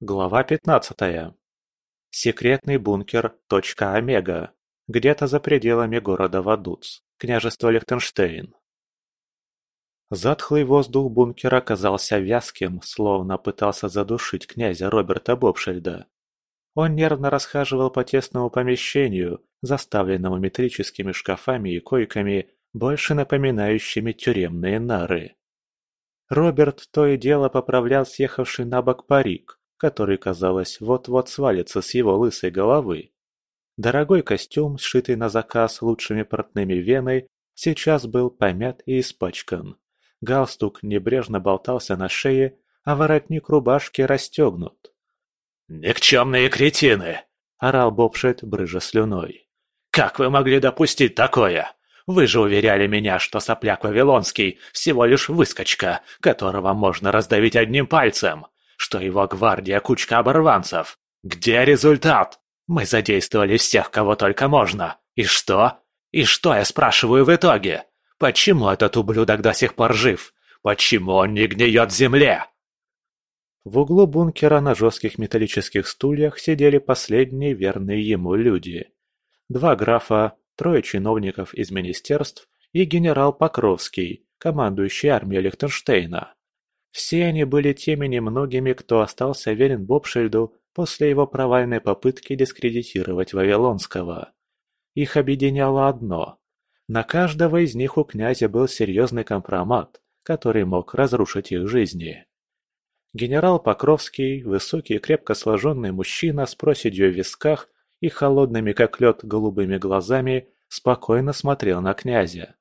Глава пятнадцатая. Секретный бункер «Точка Омега». Где-то за пределами города Вадуц, княжество Лихтенштейн. Затхлый воздух бункера казался вязким, словно пытался задушить князя Роберта Бобшельда. Он нервно расхаживал по тесному помещению, заставленному метрическими шкафами и койками, больше напоминающими тюремные нары. Роберт то и дело поправлял съехавший на бок парик, который, казалось, вот-вот свалится с его лысой головы. Дорогой костюм, сшитый на заказ лучшими портными веной, сейчас был помят и испачкан. Галстук небрежно болтался на шее, а воротник рубашки расстегнут. «Никчемные кретины!» – орал Бобшет, брыжа слюной. «Как вы могли допустить такое? Вы же уверяли меня, что сопляк Вавилонский – всего лишь выскочка, которого можно раздавить одним пальцем, что его гвардия – кучка оборванцев. Где результат? Мы задействовали всех, кого только можно. И что? И что, я спрашиваю в итоге? Почему этот ублюдок до сих пор жив? Почему он не гниет в земле?» В углу бункера на жестких металлических стульях сидели последние верные ему люди. Два графа, трое чиновников из министерств и генерал Покровский, командующий армией Лихтенштейна. Все они были теми немногими, кто остался верен Бобшильду после его провальной попытки дискредитировать Вавилонского. Их объединяло одно. На каждого из них у князя был серьезный компромат, который мог разрушить их жизни. Генерал Покровский, высокий и крепко сложенный мужчина с проседью в висках и холодными как лед голубыми глазами, спокойно смотрел на князя.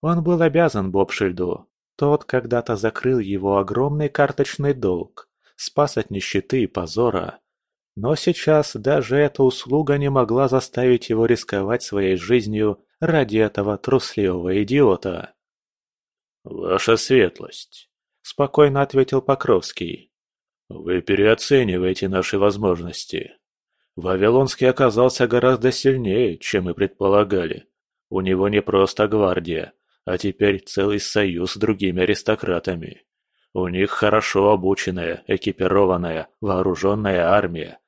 Он был обязан Бобшильду. Тот когда-то закрыл его огромный карточный долг, спас от нищеты и позора. Но сейчас даже эта услуга не могла заставить его рисковать своей жизнью ради этого трусливого идиота. «Ваша светлость», спокойно ответил Покровский. «Вы переоцениваете наши возможности. Вавилонский оказался гораздо сильнее, чем мы предполагали. У него не просто гвардия, а теперь целый союз с другими аристократами. У них хорошо обученная, экипированная, вооруженная армия.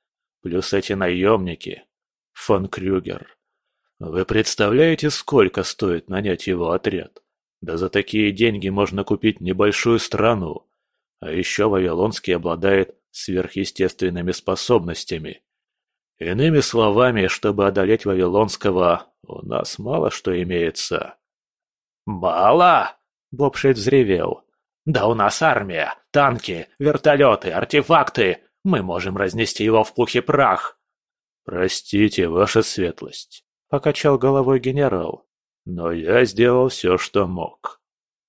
Плюс эти наемники. Фон Крюгер. Вы представляете, сколько стоит нанять его отряд? Да за такие деньги можно купить небольшую страну. А еще Вавилонский обладает сверхъестественными способностями. Иными словами, чтобы одолеть Вавилонского, у нас мало что имеется. «Мало?» — Бобшит взревел. «Да у нас армия, танки, вертолеты, артефакты. Мы можем разнести его в пух и прах». «Простите, ваша светлость», — покачал головой генерал. Но я сделал все, что мог.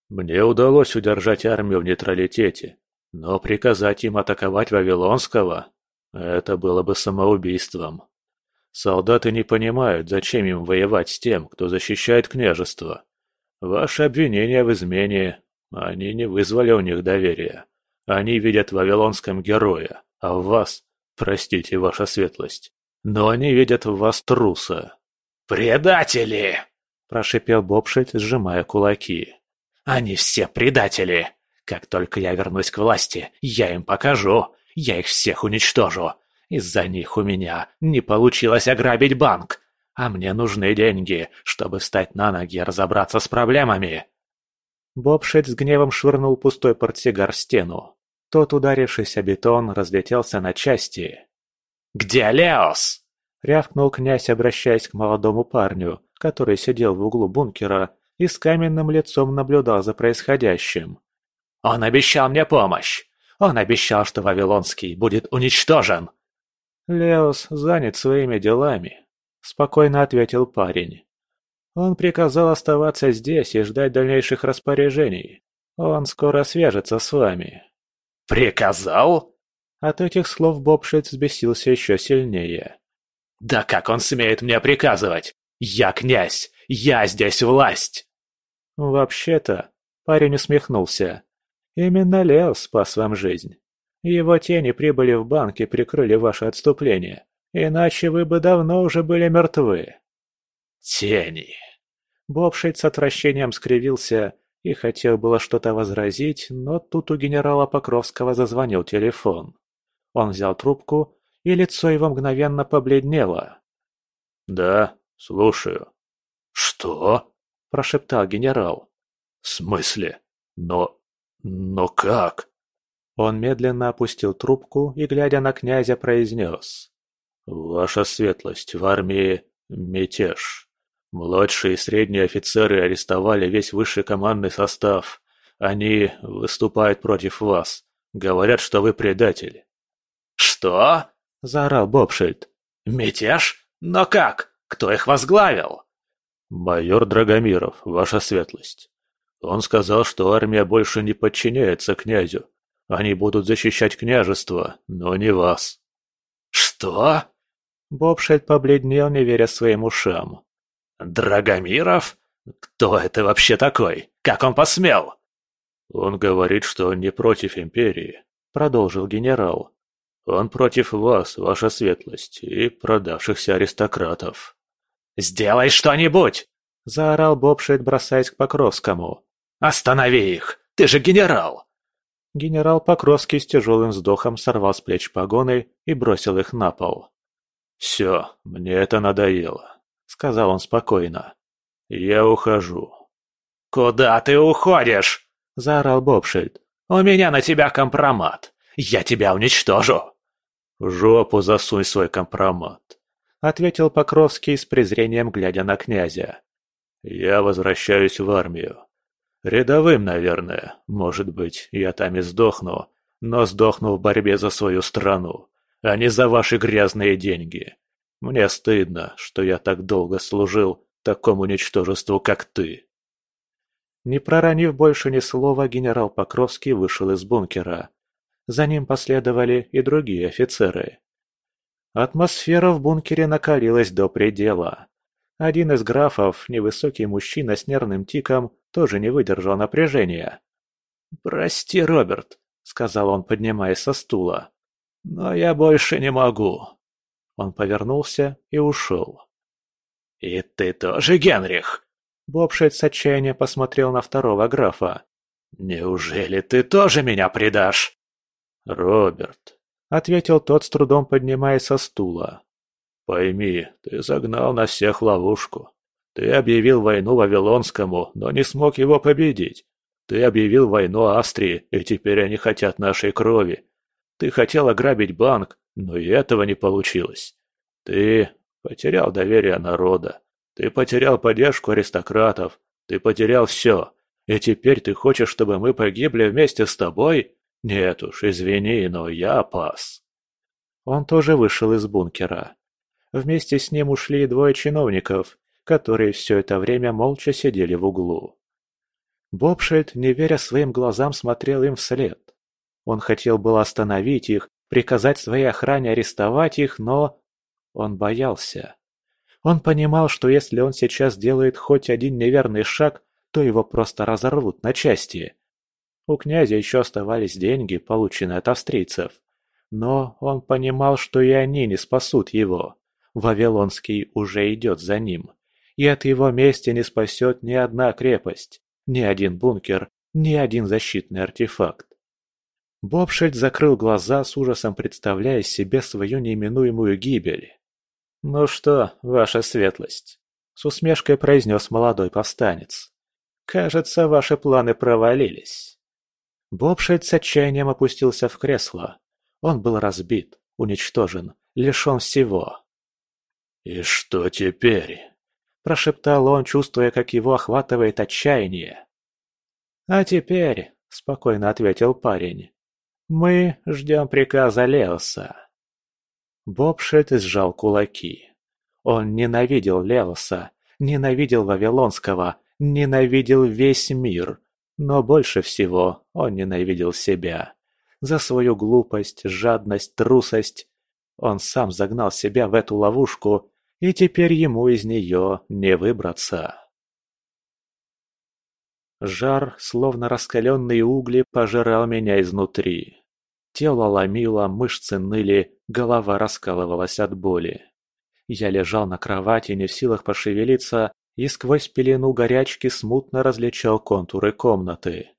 Мне удалось удержать армию в нейтралитете, но приказать им атаковать Вавилонского – это было бы самоубийством. Солдаты не понимают, зачем им воевать с тем, кто защищает княжество. Ваши обвинения в измене, они не вызвали у них доверия. Они видят в Вавилонском героя, а в вас, простите, ваша светлость, но они видят в вас труса. «Предатели!» прошипел Бобшильд, сжимая кулаки. «Они все предатели! Как только я вернусь к власти, я им покажу! Я их всех уничтожу! Из-за них у меня не получилось ограбить банк! А мне нужны деньги, чтобы встать на ноги и разобраться с проблемами!» Бобшильд с гневом швырнул пустой портсигар в стену. Тот, ударившись о бетон, разлетелся на части. «Где Леос?» — рявкнул князь, обращаясь к молодому парню, который сидел в углу бункера и с каменным лицом наблюдал за происходящим. «Он обещал мне помощь! Он обещал, что Вавилонский будет уничтожен!» «Леос занят своими делами», — спокойно ответил парень. «Он приказал оставаться здесь и ждать дальнейших распоряжений. Он скоро свяжется с вами». «Приказал?» От этих слов Бобшит взбесился еще сильнее. «Да как он смеет мне приказывать? «Я князь! Я здесь власть!» «Вообще-то...» — парень усмехнулся. «Именно Лео спас вам жизнь. Его тени прибыли в банк и прикрыли ваше отступление. Иначе вы бы давно уже были мертвы». «Тени...» Бобшейд с отвращением скривился и хотел было что-то возразить, но тут у генерала Покровского зазвонил телефон. Он взял трубку, и лицо его мгновенно побледнело. «Да, слушаю». «Что?» – прошептал генерал. «В смысле? Но... но как?» Он медленно опустил трубку и, глядя на князя, произнес. «Ваша светлость, в армии мятеж. Младшие и средние офицеры арестовали весь высший командный состав. Они выступают против вас. Говорят, что вы предатель». «Что?» – заорал Бобшильд. «Мятеж? Но как? Кто их возглавил?» «Майор Драгомиров, ваша светлость. Он сказал, что армия больше не подчиняется князю. Они будут защищать княжество, но не вас». «Что?» Бобшельд побледнел, не веря своим ушам. «Драгомиров? Кто это вообще такой? Как он посмел?» «Он говорит, что не против империи», — продолжил генерал. «Он против вас, ваша светлость, и продавшихся аристократов». «Сделай что-нибудь!» — заорал Бобшейд, бросаясь к Покровскому. «Останови их! Ты же генерал!» Генерал Покровский с тяжелым вздохом сорвал с плеч погоны и бросил их на пол. «Все, мне это надоело», — сказал он спокойно. «Я ухожу». «Куда ты уходишь?» — заорал Бобшильд. «У меня на тебя компромат. Я тебя уничтожу». «В жопу засунь свой компромат», — ответил Покровский с презрением, глядя на князя. «Я возвращаюсь в армию. Рядовым, наверное. Может быть, я там и сдохну, но сдохну в борьбе за свою страну а не за ваши грязные деньги. Мне стыдно, что я так долго служил такому ничтожеству, как ты». Не проронив больше ни слова, генерал Покровский вышел из бункера. За ним последовали и другие офицеры. Атмосфера в бункере накалилась до предела. Один из графов, невысокий мужчина с нервным тиком, тоже не выдержал напряжения. «Прости, Роберт», — сказал он, поднимаясь со стула. Но я больше не могу. Он повернулся и ушел. «И ты тоже, Генрих?» Бобшет с отчаянием посмотрел на второго графа. «Неужели ты тоже меня предашь?» «Роберт», — ответил тот, с трудом поднимаясь со стула. «Пойми, ты загнал на всех ловушку. Ты объявил войну Вавилонскому, но не смог его победить. Ты объявил войну Австрии, и теперь они хотят нашей крови. Ты хотел ограбить банк, но и этого не получилось. Ты потерял доверие народа. Ты потерял поддержку аристократов. Ты потерял все. И теперь ты хочешь, чтобы мы погибли вместе с тобой? Нет уж, извини, но я пас. Он тоже вышел из бункера. Вместе с ним ушли двое чиновников, которые все это время молча сидели в углу. Бобшельд, не веря своим глазам, смотрел им вслед. Он хотел было остановить их, приказать своей охране арестовать их, но... Он боялся. Он понимал, что если он сейчас делает хоть один неверный шаг, то его просто разорвут на части. У князя еще оставались деньги, полученные от австрийцев. Но он понимал, что и они не спасут его. Вавилонский уже идет за ним. И от его мести не спасет ни одна крепость, ни один бункер, ни один защитный артефакт. Бобшельд закрыл глаза, с ужасом представляя себе свою неименуемую гибель. «Ну что, ваша светлость?» — с усмешкой произнес молодой повстанец. «Кажется, ваши планы провалились». Бобшельд с отчаянием опустился в кресло. Он был разбит, уничтожен, лишен всего. «И что теперь?» – прошептал он, чувствуя, как его охватывает отчаяние. «А теперь», – спокойно ответил парень, мы ждем приказа Леоса. Бобшет сжал кулаки. Он ненавидел Леоса, ненавидел Вавилонского, ненавидел весь мир. Но больше всего он ненавидел себя. За свою глупость, жадность, трусость. Он сам загнал себя в эту ловушку, и теперь ему из нее не выбраться. Жар, словно раскаленные угли, пожирал меня изнутри. Тело ломило, мышцы ныли, голова раскалывалась от боли. Я лежал на кровати, не в силах пошевелиться, и сквозь пелену горячки смутно различал контуры комнаты.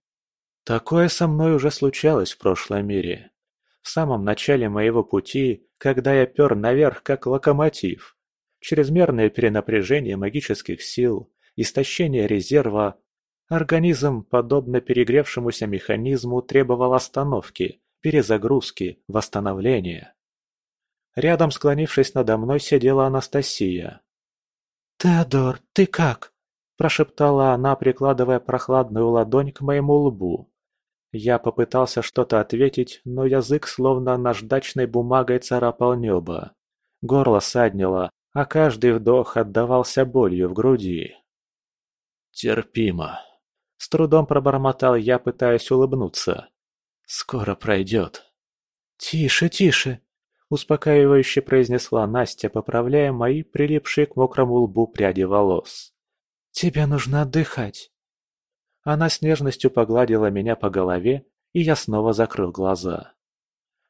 Такое со мной уже случалось в прошлом мире. В самом начале моего пути, когда я пер наверх как локомотив. Чрезмерное перенапряжение магических сил, истощение резерва. Организм, подобно перегревшемуся механизму, требовал остановки, перезагрузки, восстановления. Рядом, склонившись надо мной, сидела Анастасия. «Теодор, ты как?» – прошептала она, прикладывая прохладную ладонь к моему лбу. Я попытался что-то ответить, но язык словно наждачной бумагой царапал небо. Горло саднило, а каждый вдох отдавался болью в груди. «Терпимо», – с трудом пробормотал я, пытаясь улыбнуться. «Скоро пройдет». «Тише, тише», успокаивающе произнесла Настя, поправляя мои прилипшие к мокрому лбу пряди волос. «Тебе нужно отдыхать». Она с нежностью погладила меня по голове, и я снова закрыл глаза.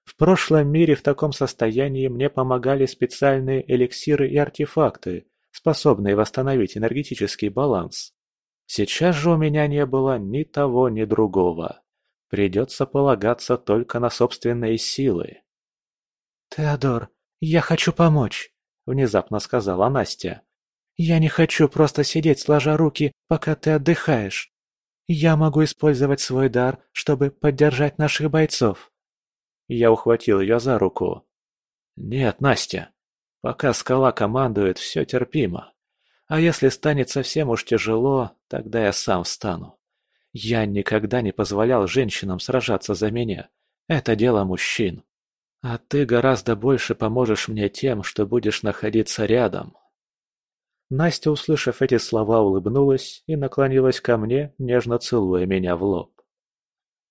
В прошлом мире в таком состоянии мне помогали специальные эликсиры и артефакты, способные восстановить энергетический баланс. Сейчас же у меня не было ни того, ни другого. Придется полагаться только на собственные силы. «Теодор, я хочу помочь», — внезапно сказала Настя. «Я не хочу просто сидеть сложа руки, пока ты отдыхаешь. Я могу использовать свой дар, чтобы поддержать наших бойцов». Я ухватил ее за руку. «Нет, Настя, пока скала командует, все терпимо. А если станет совсем уж тяжело, тогда я сам встану. Я никогда не позволял женщинам сражаться за меня. Это дело мужчин. А ты гораздо больше поможешь мне тем, что будешь находиться рядом. Настя, услышав эти слова, улыбнулась и наклонилась ко мне, нежно целуя меня в лоб.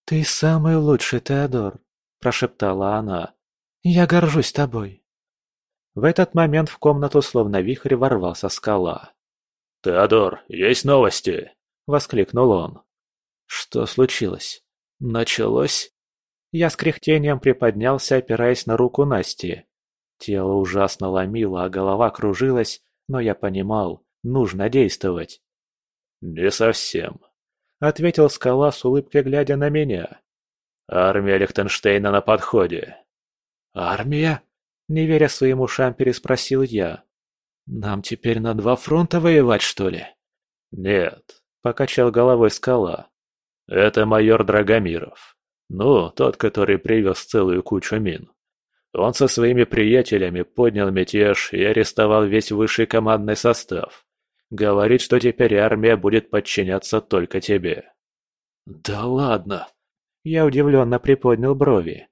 «Ты самый лучший, Теодор», – прошептала она. «Я горжусь тобой». В этот момент в комнату словно вихрь ворвался скала. «Теодор, есть новости!» – воскликнул он. «Что случилось? Началось?» Я с кряхтением приподнялся, опираясь на руку Насти. Тело ужасно ломило, а голова кружилась, но я понимал, нужно действовать. «Не совсем», — ответил скала с улыбкой, глядя на меня. «Армия Лихтенштейна на подходе». «Армия?» — не веря своим ушам, переспросил я. «Нам теперь на два фронта воевать, что ли?» «Нет», — покачал головой скала. «Это майор Драгомиров. Ну, тот, который привез целую кучу мин. Он со своими приятелями поднял мятеж и арестовал весь высший командный состав. Говорит, что теперь армия будет подчиняться только тебе. Да ладно. Я удивленно приподнял брови.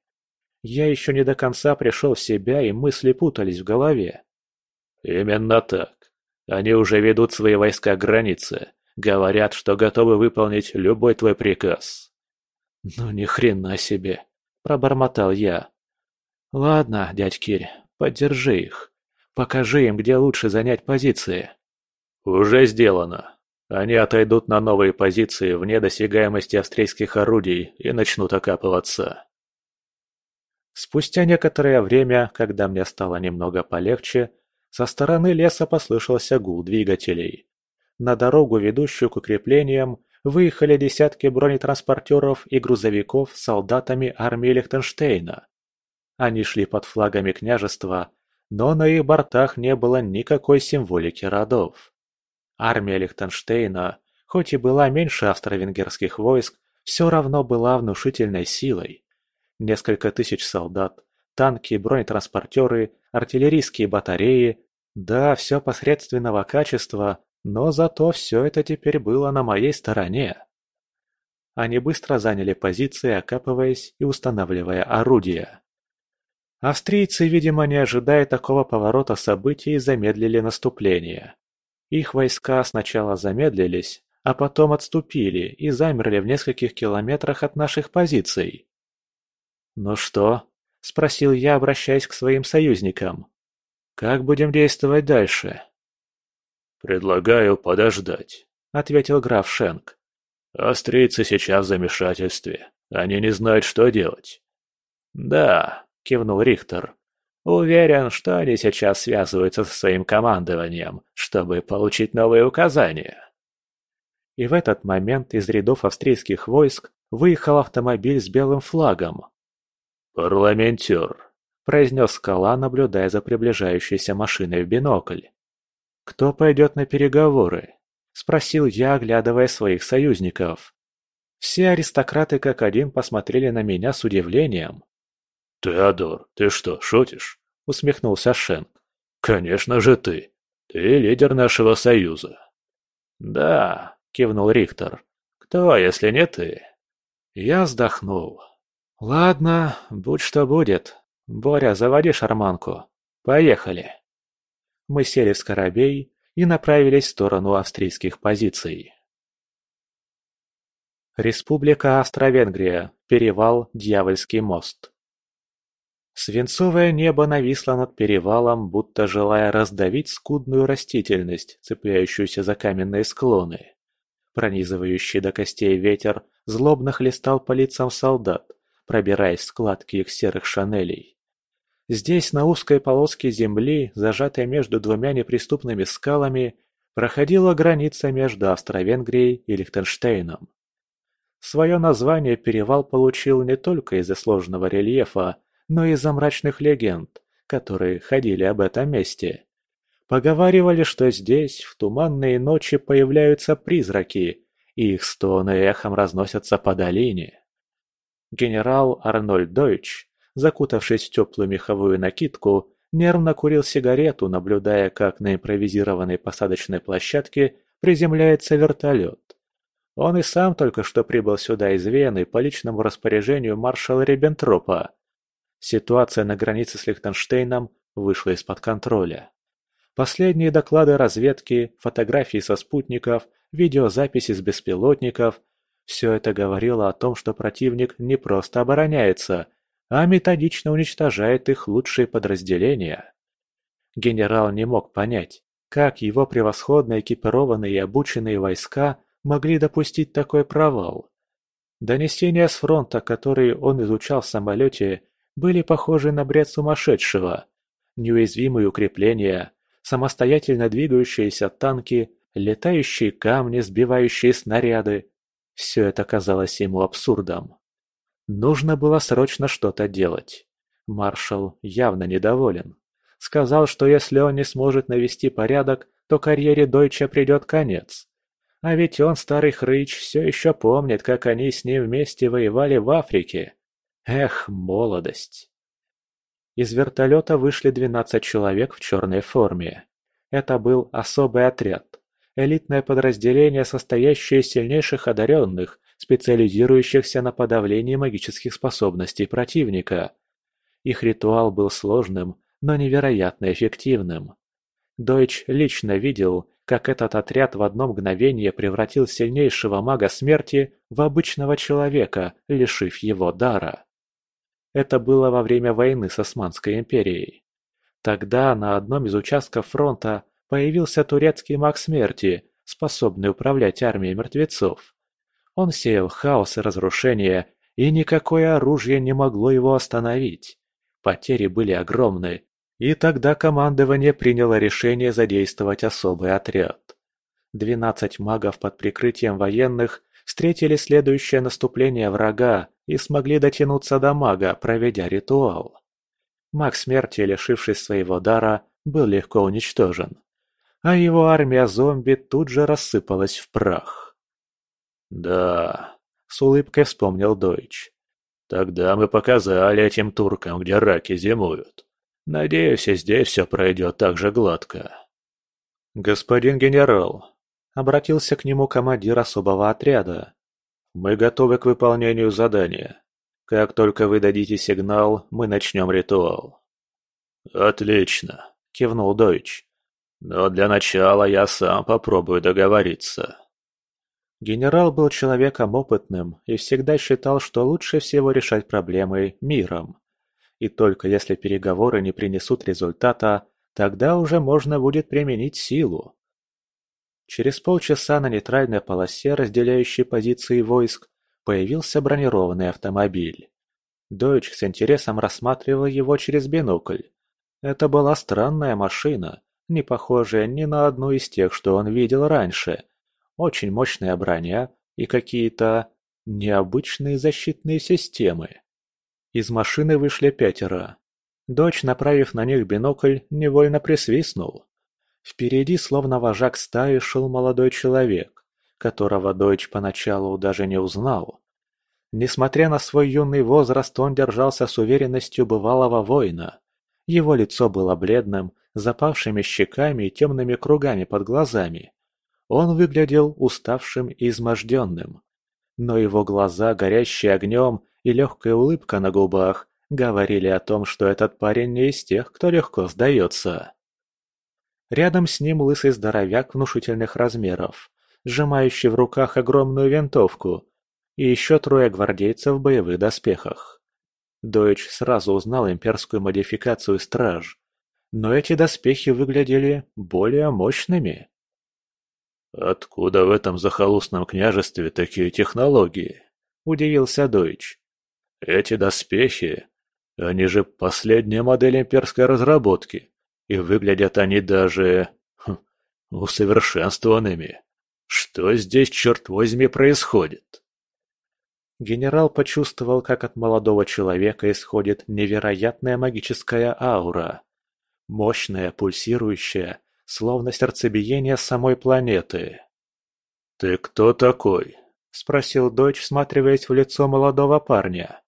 Я еще не до конца пришел в себя, и мысли путались в голове. Именно так. Они уже ведут свои войска к границе. Говорят, что готовы выполнить любой твой приказ. «Ну ни хрена себе!» – пробормотал я. «Ладно, дядь Кирь, поддержи их. Покажи им, где лучше занять позиции». «Уже сделано. Они отойдут на новые позиции вне досягаемости австрийских орудий и начнут окапываться». Спустя некоторое время, когда мне стало немного полегче, со стороны леса послышался гул двигателей. На дорогу, ведущую к укреплениям, выехали десятки бронетранспортеров и грузовиков с солдатами армии Лихтенштейна. Они шли под флагами княжества, но на их бортах не было никакой символики родов. Армия Лихтенштейна, хоть и была меньше австро-венгерских войск, все равно была внушительной силой. Несколько тысяч солдат, танки, бронетранспортеры, артиллерийские батареи, да, все посредственного качества, но зато все это теперь было на моей стороне. Они быстро заняли позиции, окапываясь и устанавливая орудия. Австрийцы, видимо, не ожидая такого поворота событий, замедлили наступление. Их войска сначала замедлились, а потом отступили и замерли в нескольких километрах от наших позиций. «Ну что?» – спросил я, обращаясь к своим союзникам. «Как будем действовать дальше?» «Предлагаю подождать», — ответил граф Шенк. «Австрийцы сейчас в замешательстве. Они не знают, что делать». «Да», — кивнул Рихтер. «Уверен, что они сейчас связываются со своим командованием, чтобы получить новые указания». И в этот момент из рядов австрийских войск выехал автомобиль с белым флагом. «Парламентер», — произнес скала, наблюдая за приближающейся машиной в бинокль. «Кто пойдет на переговоры?» — спросил я, оглядывая своих союзников. Все аристократы как один посмотрели на меня с удивлением. «Теодор, ты что, шутишь?» — усмехнулся Шен. «Конечно же ты. Ты лидер нашего союза». «Да», — кивнул Рихтер. «Кто, если не ты?» Я вздохнул. «Ладно, будь что будет. Боря, заводи шарманку. Поехали». Мы сели в скоробей и направились в сторону австрийских позиций. Республика Австро-Венгрия. Перевал Дьявольский мост. Свинцовое небо нависло над перевалом, будто желая раздавить скудную растительность, цепляющуюся за каменные склоны. Пронизывающий до костей ветер злобно хлестал по лицам солдат, пробираясь складки их серых шинелей. Здесь, на узкой полоске земли, зажатой между двумя неприступными скалами, проходила граница между Австро-Венгрией и Лихтенштейном. Свое название перевал получил не только из-за сложного рельефа, но и из-за мрачных легенд, которые ходили об этом месте. Поговаривали, что здесь в туманные ночи появляются призраки, и их стоны эхом разносятся по долине. Генерал Арнольд Дойч, закутавшись в теплую меховую накидку, нервно курил сигарету, наблюдая, как на импровизированной посадочной площадке приземляется вертолет. Он и сам только что прибыл сюда из Вены по личному распоряжению маршала Риббентропа, Ситуация на границе с Лихтенштейном вышла из-под контроля. Последние доклады разведки, фотографии со спутников, видеозаписи с беспилотников – все это говорило о том, что противник не просто обороняется, а методично уничтожает их лучшие подразделения. Генерал не мог понять, как его превосходно экипированные и обученные войска могли допустить такой провал. Донесения с фронта, которые он изучал в самолете, были похожи на бред сумасшедшего. Неуязвимые укрепления, самостоятельно двигающиеся танки, летающие камни, сбивающие снаряды. Все это казалось ему абсурдом. Нужно было срочно что-то делать. Маршал явно недоволен. Сказал, что если он не сможет навести порядок, то карьере Дойча придет конец. А ведь он, старый хрыч, все еще помнит, как они с ним вместе воевали в Африке. Эх, молодость. Из вертолета вышли 12 человек в черной форме. Это был особый отряд. Элитное подразделение, состоящее из сильнейших одаренных, специализирующихся на подавлении магических способностей противника. Их ритуал был сложным, но невероятно эффективным. Дойч лично видел, как этот отряд в одно мгновение превратил сильнейшего мага смерти в обычного человека, лишив его дара. Это было во время войны с Османской империей. Тогда на одном из участков фронта появился турецкий маг смерти, способный управлять армией мертвецов. Он сеял хаос и разрушение, и никакое оружие не могло его остановить. Потери были огромны, и тогда командование приняло решение задействовать особый отряд. Двенадцать магов под прикрытием военных встретили следующее наступление врага и смогли дотянуться до мага, проведя ритуал. Маг смерти, лишившись своего дара, был легко уничтожен, а его армия зомби тут же рассыпалась в прах. «Да», — с улыбкой вспомнил Дойч. «Тогда мы показали этим туркам, где раки зимуют. Надеюсь, и здесь все пройдет так же гладко». «Господин генерал, Обратился к нему командир особого отряда. «Мы готовы к выполнению задания. Как только вы дадите сигнал, мы начнем ритуал». «Отлично», — кивнул Дойч. «Но для начала я сам попробую договориться». Генерал был человеком опытным и всегда считал, что лучше всего решать проблемы миром. И только если переговоры не принесут результата, тогда уже можно будет применить силу. Через полчаса на нейтральной полосе, разделяющей позиции войск, появился бронированный автомобиль. Дойч с интересом рассматривал его через бинокль. Это была странная машина, не похожая ни на одну из тех, что он видел раньше. Очень мощная броня и какие-то необычные защитные системы. Из машины вышли пятеро. Дочь, направив на них бинокль, невольно присвистнул. Впереди, словно вожак стаи, шел молодой человек, которого дочь поначалу даже не узнал. Несмотря на свой юный возраст, он держался с уверенностью бывалого воина. Его лицо было бледным, запавшими щеками и темными кругами под глазами. Он выглядел уставшим и изможденным. Но его глаза, горящие огнем, и легкая улыбка на губах говорили о том, что этот парень не из тех, кто легко сдается. Рядом с ним лысый здоровяк внушительных размеров, сжимающий в руках огромную винтовку, и еще трое гвардейцев в боевых доспехах. Дойч сразу узнал имперскую модификацию «Страж», но эти доспехи выглядели более мощными. «Откуда в этом захолустном княжестве такие технологии?» – удивился Дойч. «Эти доспехи, они же последняя модель имперской разработки, и выглядят они даже... Хм, усовершенствованными. Что здесь, черт возьми, происходит?» Генерал почувствовал, как от молодого человека исходит невероятная магическая аура. Мощная, пульсирующая, словно сердцебиение самой планеты. «Ты кто такой?» – спросил дочь, всматриваясь в лицо молодого парня.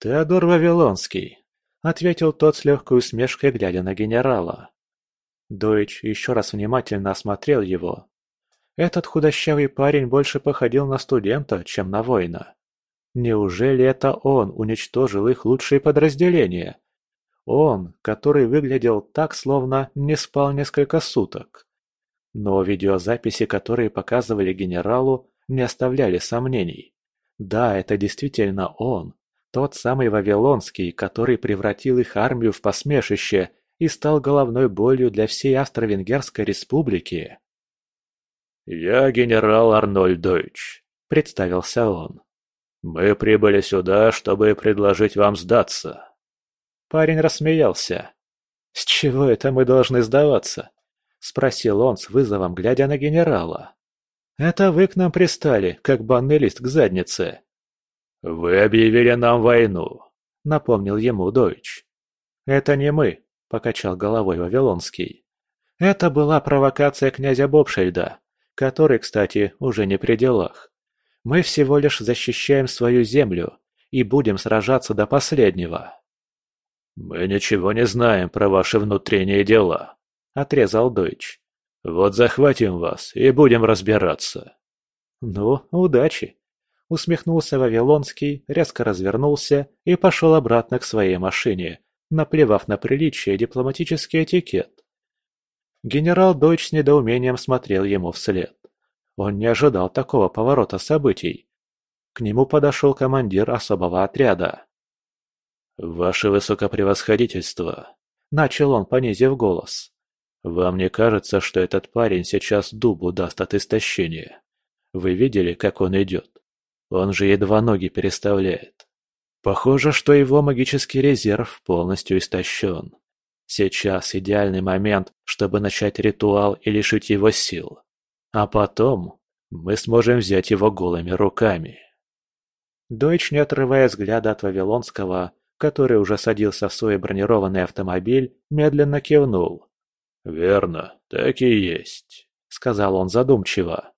«Теодор Вавилонский», – ответил тот с легкой усмешкой, глядя на генерала. Дойч еще раз внимательно осмотрел его. Этот худощавый парень больше походил на студента, чем на воина. Неужели это он уничтожил их лучшие подразделения? Он, который выглядел так, словно не спал несколько суток. Но видеозаписи, которые показывали генералу, не оставляли сомнений. Да, это действительно он. Тот самый Вавилонский, который превратил их армию в посмешище и стал головной болью для всей Австро-Венгерской республики. «Я генерал Арнольд Дойч», — представился он. «Мы прибыли сюда, чтобы предложить вам сдаться». Парень рассмеялся. «С чего это мы должны сдаваться?» – спросил он с вызовом, глядя на генерала. «Это вы к нам пристали, как банный лист к заднице». «Вы объявили нам войну», – напомнил ему Дойч. «Это не мы», – покачал головой Вавилонский. «Это была провокация князя Бобшельда, который, кстати, уже не при делах. Мы всего лишь защищаем свою землю и будем сражаться до последнего». «Мы ничего не знаем про ваши внутренние дела», — отрезал Дойч. «Вот захватим вас и будем разбираться». «Ну, удачи», — усмехнулся Вавилонский, резко развернулся и пошел обратно к своей машине, наплевав на приличие и дипломатический этикет. Генерал Дойч с недоумением смотрел ему вслед. Он не ожидал такого поворота событий. К нему подошел командир особого отряда. «Ваше высокопревосходительство», — начал он, понизив голос. «Вам не кажется, что этот парень сейчас дубу даст от истощения? Вы видели, как он идет? Он же едва ноги переставляет. Похоже, что его магический резерв полностью истощен. Сейчас идеальный момент, чтобы начать ритуал и лишить его сил. А потом мы сможем взять его голыми руками». Дойч, не отрывая взгляда от Вавилонского, который уже садился в свой бронированный автомобиль, медленно кивнул. «Верно, так и есть», — сказал он задумчиво.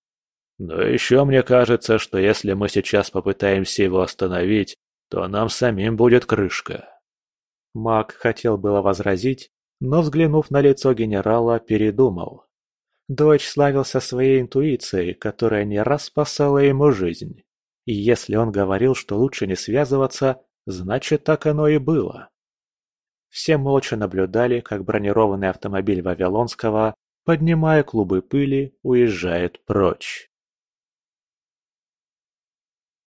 «Но еще мне кажется, что если мы сейчас попытаемся его остановить, то нам самим будет крышка». Маг хотел было возразить, но, взглянув на лицо генерала, передумал. Дочь славился своей интуицией, которая не раз спасала ему жизнь. И если он говорил, что лучше не связываться, Значит, так оно и было. Все молча наблюдали, как бронированный автомобиль Вавилонского, поднимая клубы пыли, уезжает прочь.